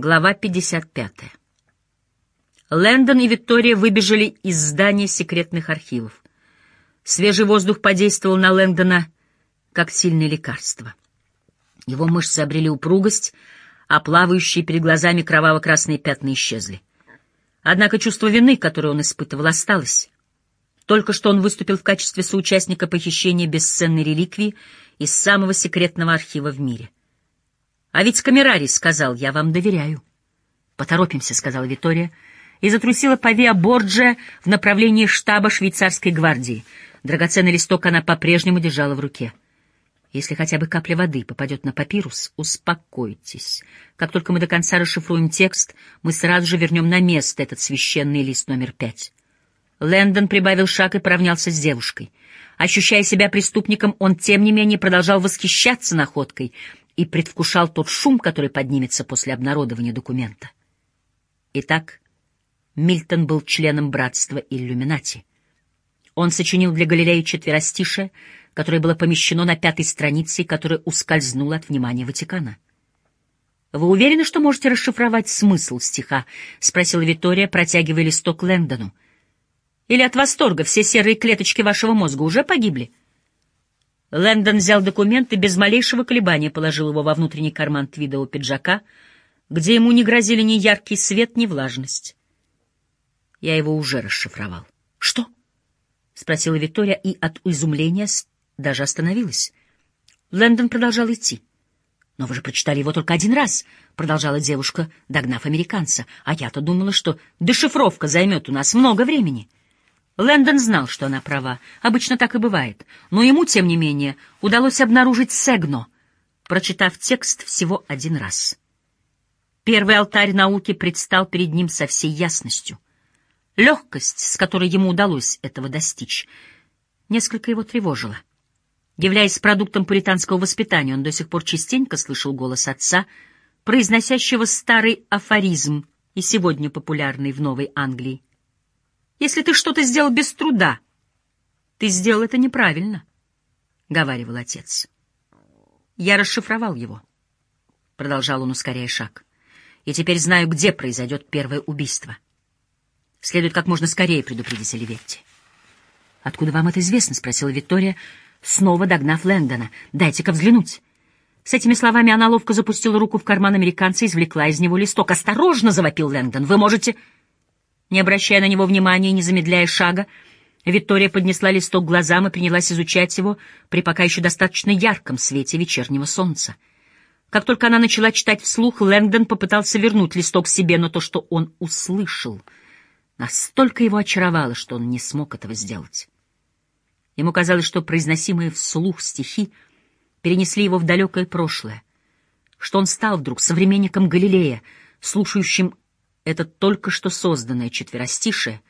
Глава 55. Лэндон и Виктория выбежали из здания секретных архивов. Свежий воздух подействовал на Лэндона как сильное лекарство. Его мышцы обрели упругость, а плавающие перед глазами кроваво-красные пятна исчезли. Однако чувство вины, которое он испытывал, осталось. Только что он выступил в качестве соучастника похищения бесценной реликвии из самого секретного архива в мире — а ведь Камерарий сказал, я вам доверяю. Поторопимся, сказала Витория, и затрусила по Виа Борджа в направлении штаба швейцарской гвардии. Драгоценный листок она по-прежнему держала в руке. Если хотя бы капля воды попадет на папирус, успокойтесь. Как только мы до конца расшифруем текст, мы сразу же вернем на место этот священный лист номер пять. Лэндон прибавил шаг и поравнялся с девушкой. Ощущая себя преступником, он, тем не менее, продолжал восхищаться находкой и предвкушал тот шум, который поднимется после обнародования документа. Итак, Мильтон был членом братства Иллюминати. Он сочинил для Галилеи четверостишее, которое было помещено на пятой странице и которое ускользнуло от внимания Ватикана. «Вы уверены, что можете расшифровать смысл стиха?» — спросила Витория, протягивая листок Лэндону. «Или от восторга все серые клеточки вашего мозга уже погибли?» Лэндон взял документ и без малейшего колебания положил его во внутренний карман твидового пиджака, где ему не грозили ни яркий свет, ни влажность. Я его уже расшифровал. — Что? — спросила Виктория и от изумления даже остановилась. Лэндон продолжал идти. — Но вы же прочитали его только один раз, — продолжала девушка, догнав американца. — А я-то думала, что дешифровка займет у нас много времени. — Лэндон знал, что она права. Обычно так и бывает. Но ему, тем не менее, удалось обнаружить Сегно, прочитав текст всего один раз. Первый алтарь науки предстал перед ним со всей ясностью. Легкость, с которой ему удалось этого достичь, несколько его тревожила. Являясь продуктом пуританского воспитания, он до сих пор частенько слышал голос отца, произносящего старый афоризм и сегодня популярный в Новой Англии. Если ты что-то сделал без труда, ты сделал это неправильно, — говаривал отец. Я расшифровал его, — продолжал он, ускоряя шаг, — и теперь знаю, где произойдет первое убийство. Следует как можно скорее предупредить Оливетти. — Откуда вам это известно? — спросила Виктория, снова догнав Лэндона. — Дайте-ка взглянуть. С этими словами она ловко запустила руку в карман американца и извлекла из него листок. «Осторожно!» — завопил Лэндон. «Вы можете...» Не обращая на него внимания и не замедляя шага, Виктория поднесла листок глазам и принялась изучать его при пока еще достаточно ярком свете вечернего солнца. Как только она начала читать вслух, Лэнгдон попытался вернуть листок себе, но то, что он услышал, настолько его очаровало, что он не смог этого сделать. Ему казалось, что произносимые вслух стихи перенесли его в далекое прошлое, что он стал вдруг современником Галилея, слушающим это только что созданное четверостишее,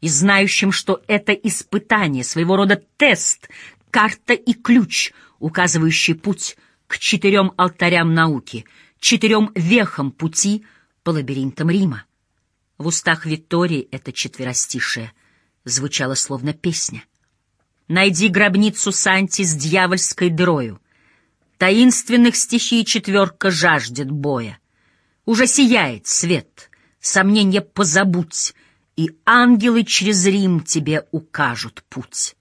и знающим, что это испытание, своего рода тест, карта и ключ, указывающий путь к четырем алтарям науки, четырем вехам пути по лабиринтам Рима. В устах Виктории это четверостишее звучало словно песня. «Найди гробницу Санти с дьявольской дрою. Таинственных стихий четверка жаждет боя. Уже сияет свет» сомнения позабудь, и ангелы через Рим тебе укажут путь.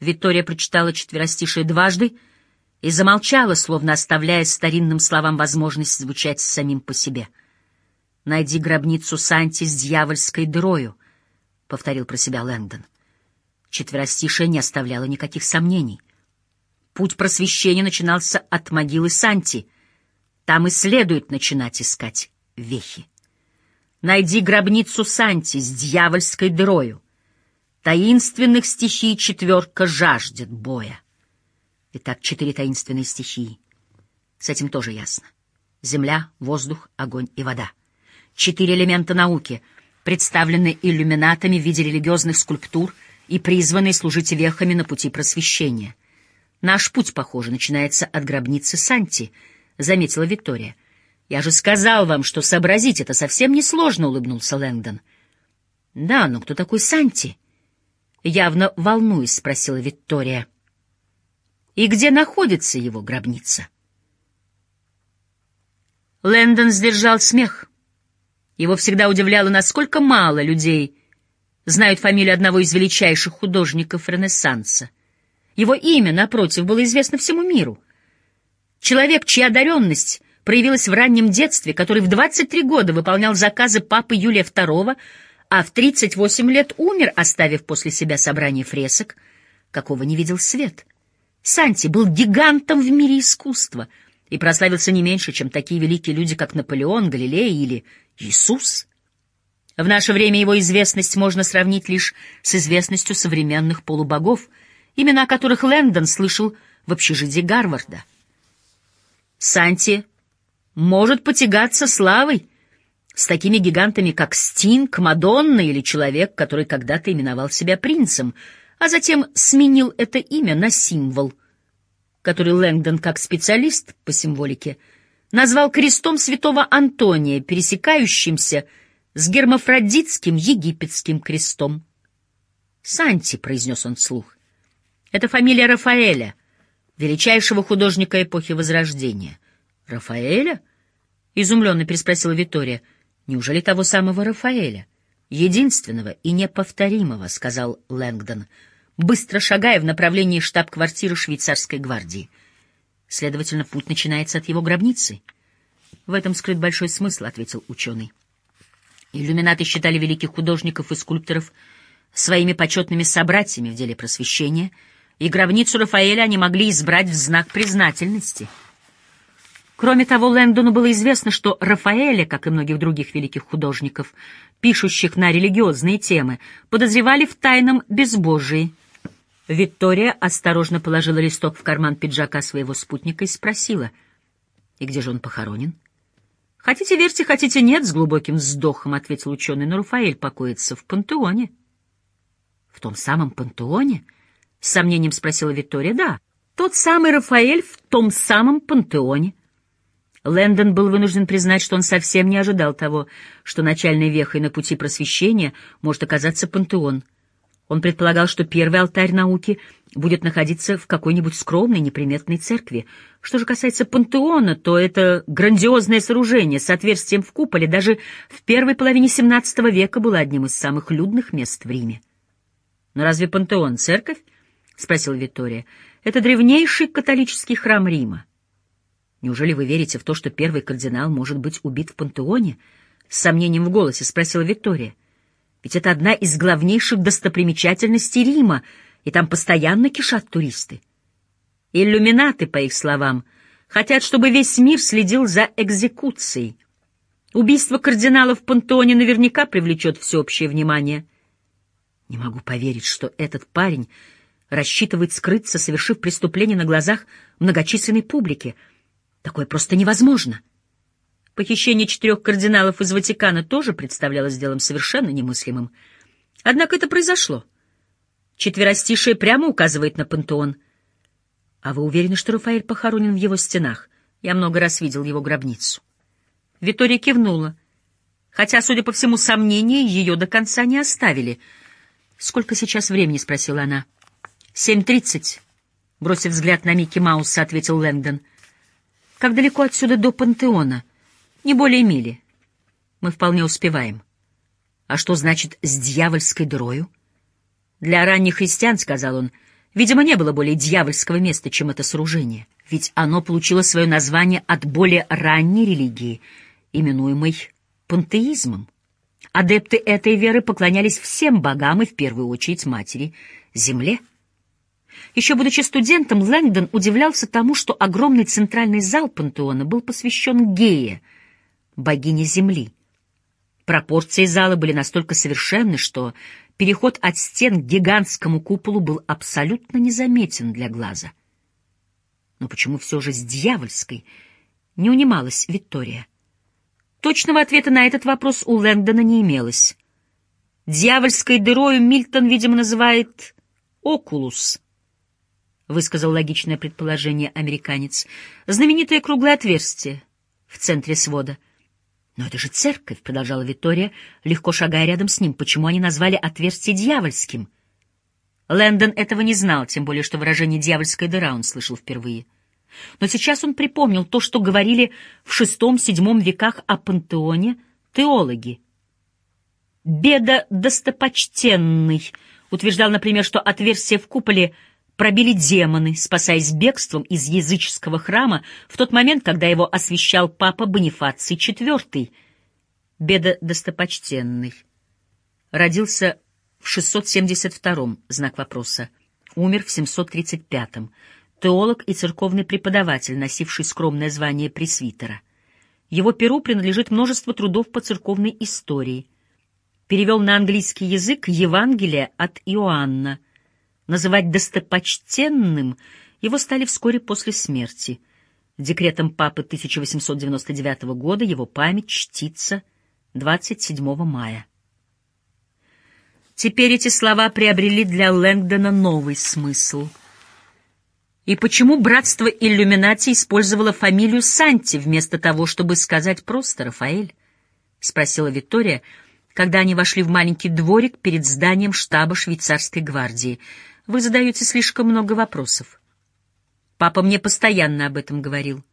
Виктория прочитала четверостишие дважды и замолчала, словно оставляя старинным словам возможность звучать самим по себе. «Найди гробницу Санти с дьявольской дырою», — повторил про себя Лэндон. Четверостишее не оставляло никаких сомнений. Путь просвещения начинался от могилы Санти. Там и следует начинать искать вехи. Найди гробницу Санти с дьявольской дырою. Таинственных стихий четверка жаждет боя. Итак, четыре таинственные стихии. С этим тоже ясно. Земля, воздух, огонь и вода. Четыре элемента науки, представленные иллюминатами в виде религиозных скульптур и призванные служить вехами на пути просвещения. Наш путь, похоже, начинается от гробницы Санти, заметила Виктория. «Я же сказал вам, что сообразить это совсем несложно», — улыбнулся Лэнгдон. «Да, но кто такой Санти?» Явно волнуясь, спросила Виктория. «И где находится его гробница?» Лэндон сдержал смех. Его всегда удивляло, насколько мало людей знают фамилию одного из величайших художников Ренессанса. Его имя, напротив, было известно всему миру. Человек, чья одаренность проявилась в раннем детстве, который в 23 года выполнял заказы папы Юлия II, а в 38 лет умер, оставив после себя собрание фресок, какого не видел свет. Санти был гигантом в мире искусства — и прославился не меньше, чем такие великие люди, как Наполеон, Галилей или Иисус. В наше время его известность можно сравнить лишь с известностью современных полубогов, имена которых Лэндон слышал в общежитии Гарварда. Санти может потягаться славой с такими гигантами, как Стинг, Мадонна или человек, который когда-то именовал себя принцем, а затем сменил это имя на символ — который Лэнгдон, как специалист по символике, назвал крестом святого Антония, пересекающимся с гермафродитским египетским крестом. «Санти», — произнес он вслух, — «это фамилия Рафаэля, величайшего художника эпохи Возрождения». «Рафаэля?» — изумленно переспросила Виктория. «Неужели того самого Рафаэля?» «Единственного и неповторимого», — сказал Лэнгдон, — быстро шагая в направлении штаб-квартиры швейцарской гвардии. Следовательно, путь начинается от его гробницы. В этом скрыт большой смысл, — ответил ученый. Иллюминаты считали великих художников и скульпторов своими почетными собратьями в деле просвещения, и гробницу Рафаэля они могли избрать в знак признательности. Кроме того, Лэндону было известно, что Рафаэля, как и многих других великих художников, пишущих на религиозные темы, подозревали в тайном безбожии — Виктория осторожно положила листок в карман пиджака своего спутника и спросила, «И где же он похоронен?» «Хотите верьте, хотите нет», — с глубоким вздохом ответил ученый, «но Рафаэль покоится в пантеоне». «В том самом пантеоне?» — с сомнением спросила Виктория. «Да, тот самый Рафаэль в том самом пантеоне». Лэндон был вынужден признать, что он совсем не ожидал того, что начальной вехой на пути просвещения может оказаться пантеон — он предполагал, что первый алтарь науки будет находиться в какой-нибудь скромной, неприметной церкви. Что же касается пантеона, то это грандиозное сооружение с отверстием в куполе даже в первой половине XVII века было одним из самых людных мест в Риме. «Но разве пантеон — церковь?» — спросила Виктория. «Это древнейший католический храм Рима. Неужели вы верите в то, что первый кардинал может быть убит в пантеоне?» С сомнением в голосе спросила Виктория. Ведь это одна из главнейших достопримечательностей Рима, и там постоянно кишат туристы. Иллюминаты, по их словам, хотят, чтобы весь мир следил за экзекуцией. Убийство кардинала в Пантеоне наверняка привлечет всеобщее внимание. Не могу поверить, что этот парень рассчитывает скрыться, совершив преступление на глазах многочисленной публики. Такое просто невозможно. — Похищение четырех кардиналов из Ватикана тоже представлялось делом совершенно немыслимым. Однако это произошло. Четверостишие прямо указывает на пантеон. А вы уверены, что Рафаэль похоронен в его стенах? Я много раз видел его гробницу. Витория кивнула, хотя, судя по всему, сомнения ее до конца не оставили. «Сколько сейчас времени?» — спросила она. «Семь тридцать», — бросив взгляд на Микки Мауса, ответил Лэнгдон. «Как далеко отсюда до пантеона?» Не более мили. Мы вполне успеваем. А что значит «с дьявольской дырою»? Для ранних христиан, — сказал он, — видимо, не было более дьявольского места, чем это сооружение. Ведь оно получило свое название от более ранней религии, именуемой пантеизмом. Адепты этой веры поклонялись всем богам и в первую очередь матери — земле. Еще будучи студентом, Лэнгдон удивлялся тому, что огромный центральный зал пантеона был посвящен Гее — богини Земли. Пропорции зала были настолько совершенны, что переход от стен к гигантскому куполу был абсолютно незаметен для глаза. Но почему все же с дьявольской не унималась Виктория? Точного ответа на этот вопрос у Лэнгдона не имелось. Дьявольской дырою Мильтон, видимо, называет «окулус», — высказал логичное предположение американец. Знаменитое круглое отверстие в центре свода — «Но это же церковь», — продолжала Виктория, легко шагая рядом с ним. «Почему они назвали отверстие дьявольским?» Лэндон этого не знал, тем более что выражение «дьявольская дыра» он слышал впервые. Но сейчас он припомнил то, что говорили в шестом-седьмом веках о пантеоне теологи. Беда достопочтенный утверждал, например, что отверстие в куполе пробили демоны, спасаясь бегством из языческого храма в тот момент, когда его освящал папа Бонифаций IV. Беда достопочтенный. Родился в 672-м, знак вопроса. Умер в 735-м. Теолог и церковный преподаватель, носивший скромное звание пресвитера. Его перу принадлежит множество трудов по церковной истории. Перевел на английский язык Евангелие от Иоанна. Называть достопочтенным его стали вскоре после смерти. Декретом папы 1899 года его память чтится 27 мая. Теперь эти слова приобрели для Лэнгдона новый смысл. И почему братство иллюминати использовало фамилию Санти вместо того, чтобы сказать просто «Рафаэль»? — спросила Виктория, когда они вошли в маленький дворик перед зданием штаба швейцарской гвардии. «Вы задаете слишком много вопросов». Папа мне постоянно об этом говорил.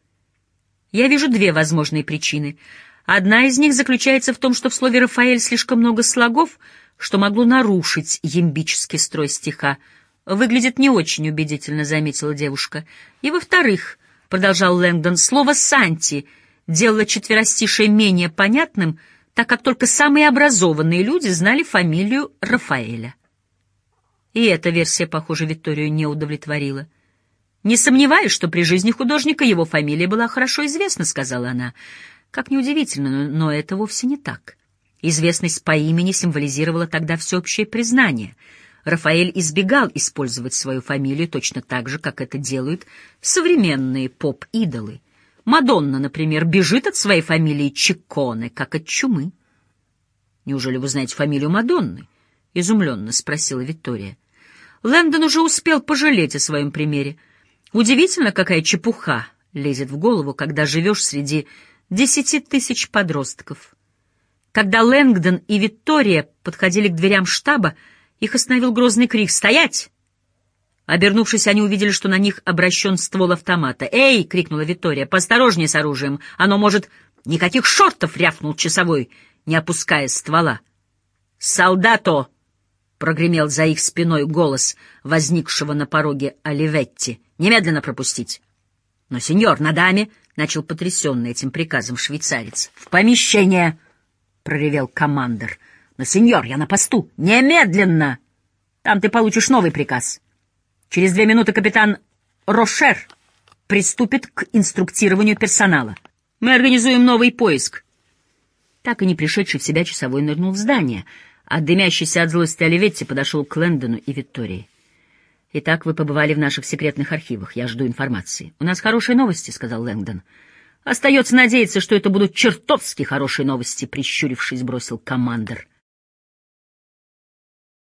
Я вижу две возможные причины. Одна из них заключается в том, что в слове «Рафаэль» слишком много слогов — что могло нарушить ямбический строй стиха. «Выглядит не очень убедительно», — заметила девушка. «И во-вторых», — продолжал Лэнгдон, — «слово «Санти» делало четверостишее менее понятным, так как только самые образованные люди знали фамилию Рафаэля». И эта версия, похоже, Викторию не удовлетворила. «Не сомневаюсь, что при жизни художника его фамилия была хорошо известна», — сказала она. «Как неудивительно, но это вовсе не так». Известность по имени символизировала тогда всеобщее признание. Рафаэль избегал использовать свою фамилию точно так же, как это делают современные поп-идолы. Мадонна, например, бежит от своей фамилии Чиконе, как от чумы. «Неужели вы знаете фамилию Мадонны?» — изумленно спросила Виктория. Лэндон уже успел пожалеть о своем примере. Удивительно, какая чепуха лезет в голову, когда живешь среди десяти тысяч подростков. Когда Лэнгдон и Виктория подходили к дверям штаба, их остановил грозный крик «Стоять!». Обернувшись, они увидели, что на них обращен ствол автомата. «Эй!» — крикнула Виктория. «Поосторожнее с оружием! Оно может...» «Никаких шортов!» — рявкнул часовой, не опуская ствола. «Солдато!» — прогремел за их спиной голос возникшего на пороге Оливетти. «Немедленно пропустить!» «Но, сеньор, на даме!» — начал потрясенный этим приказом швейцарец. «В помещение!» проревел командир. «Но, сеньор, я на посту! Немедленно! Там ты получишь новый приказ. Через две минуты капитан Рошер приступит к инструктированию персонала. Мы организуем новый поиск». Так и не пришедший в себя часовой нырнул в здание, а дымящийся от злости Оливетти подошел к Лэндону и Виктории. «Итак, вы побывали в наших секретных архивах. Я жду информации. У нас хорошие новости», — сказал Лэндон. Остается надеяться, что это будут чертовски хорошие новости, прищурившись, бросил командир.